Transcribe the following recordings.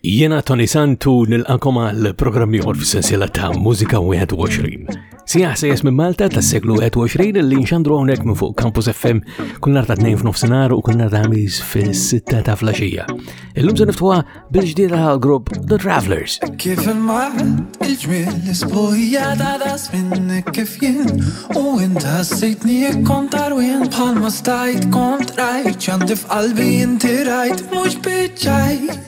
Jiena Tony Santu nilqakom għal programm ieħor fis-sensiela ta' Mużika 21. Sieħ sejjes minn Malta tas-seklu 21 li nxandru hawnhekk minn fuq Campus FM kull nhar ta' tnejn f'nofsinhar u kull nhar ta' ħamis fis-sitta ta' flaxija. Illum se niftuha bil-ġdida għall-grupp The Travelers. Kif il-mart il-ġmiel l-isbuħija ta' das minnek kif jien u inta sejtni ikkontar wien bħalma stajt kont rajt ċandif qalbi inti rajt mhux biċċajt.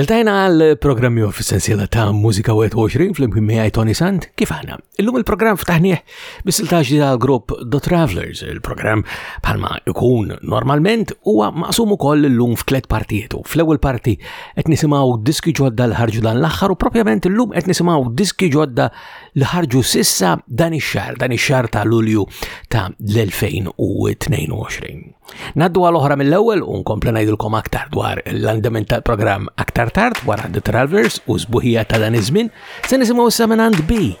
Iltajna għal programmi u f-sensiela ta' Musika 21 fl-imkien miħaj Tony Sant, kif għana? Illum il-programm ftaħnieh Bis-siltax ġdida għal-grupp The Travelers, il-programm bħalma ikun normalment huwa maqsum ukoll illum f'tliet partijiet. Fl-ewwel parti qed nisimgħu diski ġodda l ħarġu dan l-aħħar u propjament illum qed nisimgħu diski ġodda li ħarġu sissa dan ix-xahar, dan ix-xahar ta' Lulju ta' l-2022. Naddu għal oħra mill-ewwel u nkompli ngħidilkom aktar dwar l-andament tal-programm aktar tard wara The Travelers u sbuħija ta' dan iż-żmien se nisimgħu issa minn B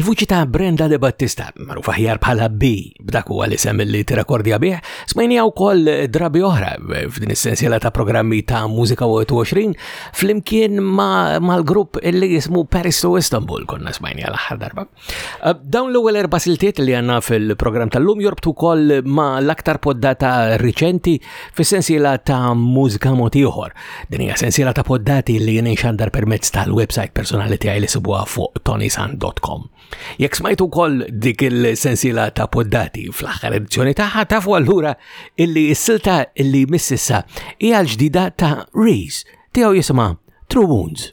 Il-vuċi ta' Brenda De Battista, maruf aħjar bħala B, b'dak huwa li sem li tirakordja bih, smajnija wkoll drabi oħra f'din is-sensiela ta' programmi ta' Mużika 21 flimkien mal-grupp li jismu Paris to Istanbul konna smajnija l-aħħar darba. Eh, dawn l-ewwel erba' siltiet li għandna fil-programm tal-lum jorbtu wkoll ma' l-aktar poddata riċenti fis-sensiela ta' mużika mod ieħor. Din hija sensiela ta' poddati li jien xandar permezz tal-website personali tiegħi li sibuha fuq tonisan.com. Jekk smajt ukoll dik il-sensiela ta' poddati fl-aħħar edizzjoni tagħha tafu allura illi s-silta illi mississa hija l-ġdida ta' Reese tiegħu jisimha True Wounds.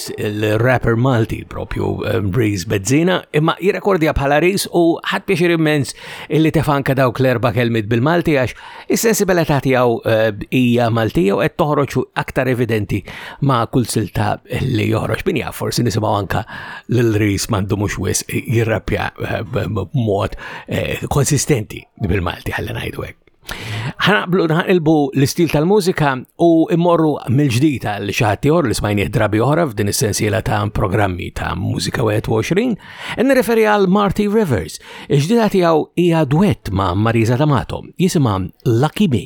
il-rapper Malti propju um, Breeze Bezzina, imma jirrekordja bħala ris u ħadd pjaċir immens illi tefanka dawk l-erba kelmit bil-Malti għax is-sensibilità tiegħu uh, hija Maltija u qed toħroġ aktar evidenti ma' kull silta li joħroġ. Min jaf forsi nisimgħu anka lil ris m'għandu mhux wis jirrapja uh, mod uh, konsistenti bil-Malti ħalli ngħidu hekk. ħanaqblu nħaqilbu l-istil tal-mużika u immorru mill-ġdid għal xaħti or li smajni drabi oħra f'din is-sensiela ta' programmi ta' mużika 21, nirreferi għal Marty Rivers, iġdida tiegħu hija duett ma' Marisa D'Amato, jisimha Lucky Me.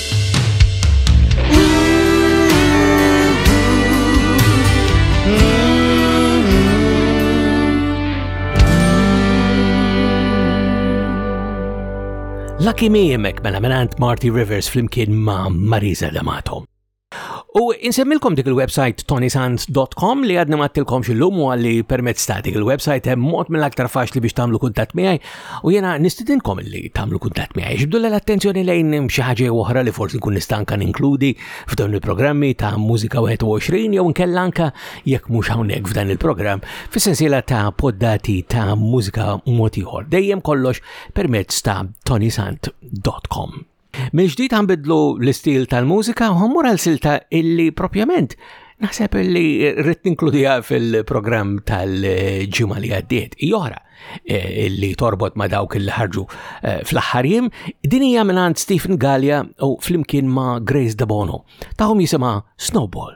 Lucky Me jemmek mela menant Marty Rivers flimkien ma' Marisa D'Amato. U insemmilkom dik il-website tonisands.com li għadna mattilkom xillum u għalli permezz ta' dik il-website hemm mod mill-aktar faċli biex tagħmlu kuntatt miegħi U jena nistidinkom li tamlu kuntat miħaj, xibdu l-attenzjoni lejn xi ħaġa oħra li forsi nkun nista' anka ninkludi f'dawn il-programmi ta' Mużika 21 jew nkella anka jekk mhux hawnhekk f'dan il-programm fis-sensiela ta' poddati ta' mużika mod ieħor. Dejjem kollox permezz ta' tonisant.com. Minn ġdid ħanbidlu l-istil tal-mużika u ħammur għal silta illi propjament naħseb illi rrit ninkludija fil-programm tal-ġimgħa li għaddiet. Joħra eh, illi torbot ma' dawk il ħarġu eh, fl-aħħar jiem, din hija mingħand Stephen Gallia u flimkien ma' Grace Debono. Taħom jisimha Snowball.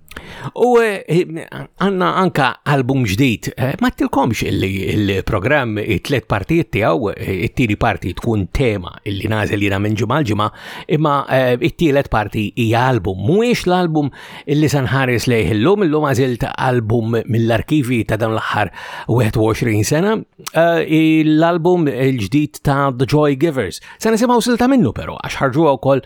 U eh, għanna anka album ġdid, eh, ma tilkomx il-programm it-tlet partijiet tiegħu, eh, it-tieni parti tkun tema illi nażel jiena minn ġimgħa ġimgħa, imma it-tielet parti hija album. Mhuwiex l-album illi se nħares lejh illum, illum għażilt album mill-arkivi ta' dan l-aħħar 21 sena, l-album il-ġdid ta' The Joy Givers. Se nisimgħu silta minnu però għax ħarġuha wkoll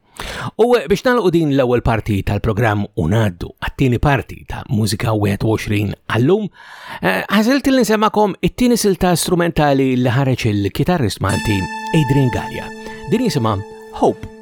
U biex nalqu din l-ewwel parti tal-programm u ngħaddu għat-tieni parti ta' Mużika 21 għallum, eh, ħażilt li nsemakom it-tieni silta strumentali li ħareġ il-kitarrist Malti Adrian Gallia. Din jisimha Hope.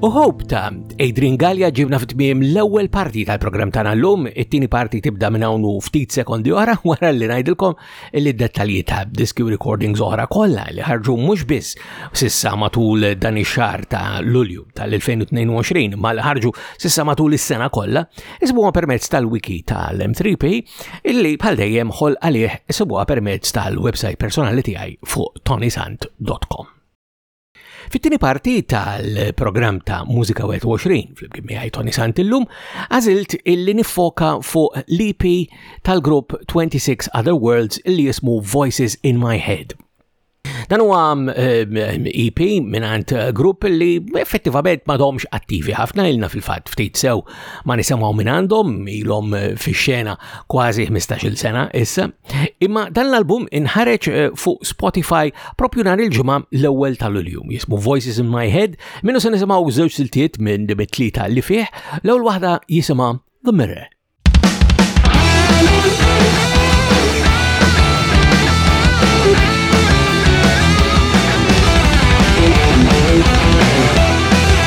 U hope ta' Adrian Gallia ġibna fit-tmiem l-ewwel parti tal-programm tagħna llum, it-tieni parti tibda minn hawn ftit sekondi oħra wara li ngħidilkom li dettalji ta' diski recordings oħra kollha li ħarġu mhux biss sissa matul dan ix-xahar ta' Lulju tal-2022 ma li ħarġu sissa matul is-sena kollha, isibuha permezz tal-wiki tal-M3P illi bħal dejjem ħol għalih isibuha permezz tal-website personali tiegħi fuq tonisant.com. Fit-tieni parti tal-programm ta' Mużika 21 fl-imkien miegħi Tony Santillum, għażilt illi nifoka fuq l-EP tal-grupp 26 Other Worlds illi jismu Voices in My Head. Dan huwa EP eh, e mingħand grupp li effettivament m'għadhomx attivi ħafna ilna fil-fatt ftit sew ma nisimgħu minn għandhom ilhom eh, fix-xena kważi 15-il sena issa, imma dan l-album inħareġ eh, fuq Spotify propju nhar il-ġimgħa l-ewwel tal-Lulju. Jismu Voices in My Head, minnu se nisimgħu żewġ siltiet minn dim it-tlieta li fih, l-ewwel waħda jisimha The Mirror.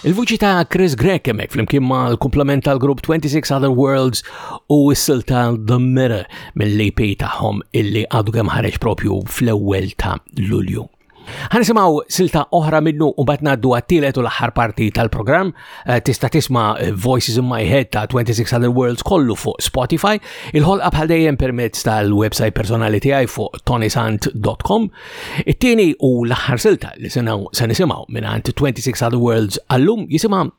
Il-vuċi ta' Chris Gregg hemmhekk flimkien ma' l-komplement tal-grupp 26 Other Worlds u s-sil ta' The Mirror mill-EP tagħhom illi għadu kemm ħareġ propju fl-ewwel ta' Lulju. Ħanisimaw silta oħra minnu u bat naddu għattilet u l-aħħar parti tal-programm. Eh, tista' tisma' eh, Voices in My Head ta' 2600 Worlds kollu fuq Spotify. Il-ħolqa bħal dejjem permezz tal-website personali tiegħi fuq tonisant.com. It-tieni u l-aħħar silta li se nisimgħu minn 2600 Worlds għallum jisimha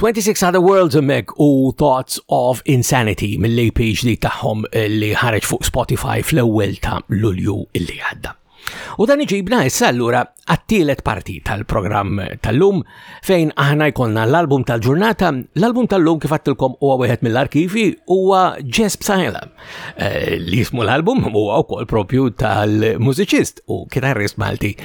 26 Other Worlds mek u Thoughts of Insanity mill-EP ġdid tagħhom li ħareġ fuq Spotify fl-ewwel ta' Lulju illi għadda. U dan iġibna issa allura għat-tielet parti tal-programm tal-lum fejn aħna jkollna l-album tal-ġurnata, l-album tal-lum kif għattilkom huwa wieħed mill-arkivi huwa Jess Psyla. Eh, li jismu l-album huwa wkoll propju tal-mużiċist u kitarrist Malti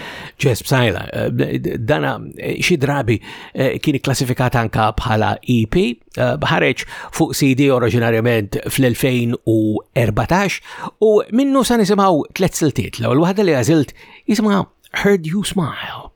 Jess Psajla. Eh, dana eh, xi drabi eh, kien klassifikat anka bħala EP, ħareġ fuq CD oriġinarjament fl-2014 u minnu sa nisimgħu tliet siltiet l-ewwel waħda li għażilt jisimha Heard You Smile.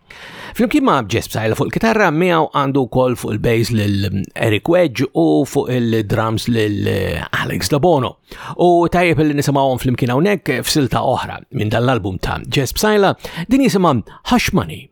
Flimkien ma' Jess Psajla fuq il-kitarra, miegħu għandu wkoll fuq il-bass lil Eric Wedge u fuq il-drums lil eh, Alex Dabono. U tajjeb li nisimgħuhom flimkien hawnhekk f'silta oħra minn dan l-album ta' Jess Psajla din jisimha Hush Money.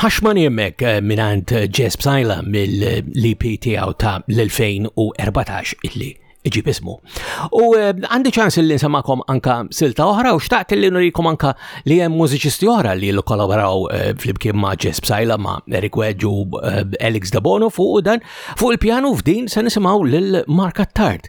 Ħaxman jemmek eh, minant eh, Jess Psajla mill-LP tijaw ta' l-2014 illi iġib ismu. U eh, għandi ċans li nsemakom anka silta oħra u xtaqt li nurikom anka li hemm mużiċisti oħra li l-kollaboraw fl-imkien ma' Jess Psajla ma' Eric Wedge u Alex Dabono fuq dan fuq il-pjanu f'din se nisimgħu lil Marka Tard.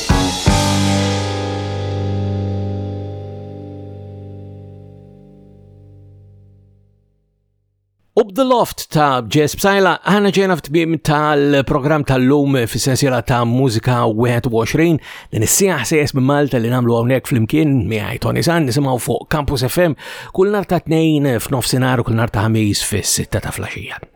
U b'The Loft ta' Jess Bsajla ħana ġejna f'tbim tal-programm tal-lum fis-sensiela ta' Mużika 21 din is-sieħ se jesmi Malta li nagħmlu hawnhekk flimkien miegħi Tony San nisimgħu fuq Campus FM kull nar ta' tnejn f'nofsinhar u kull nar ta' ħamis fis-sitta ta' flaxija.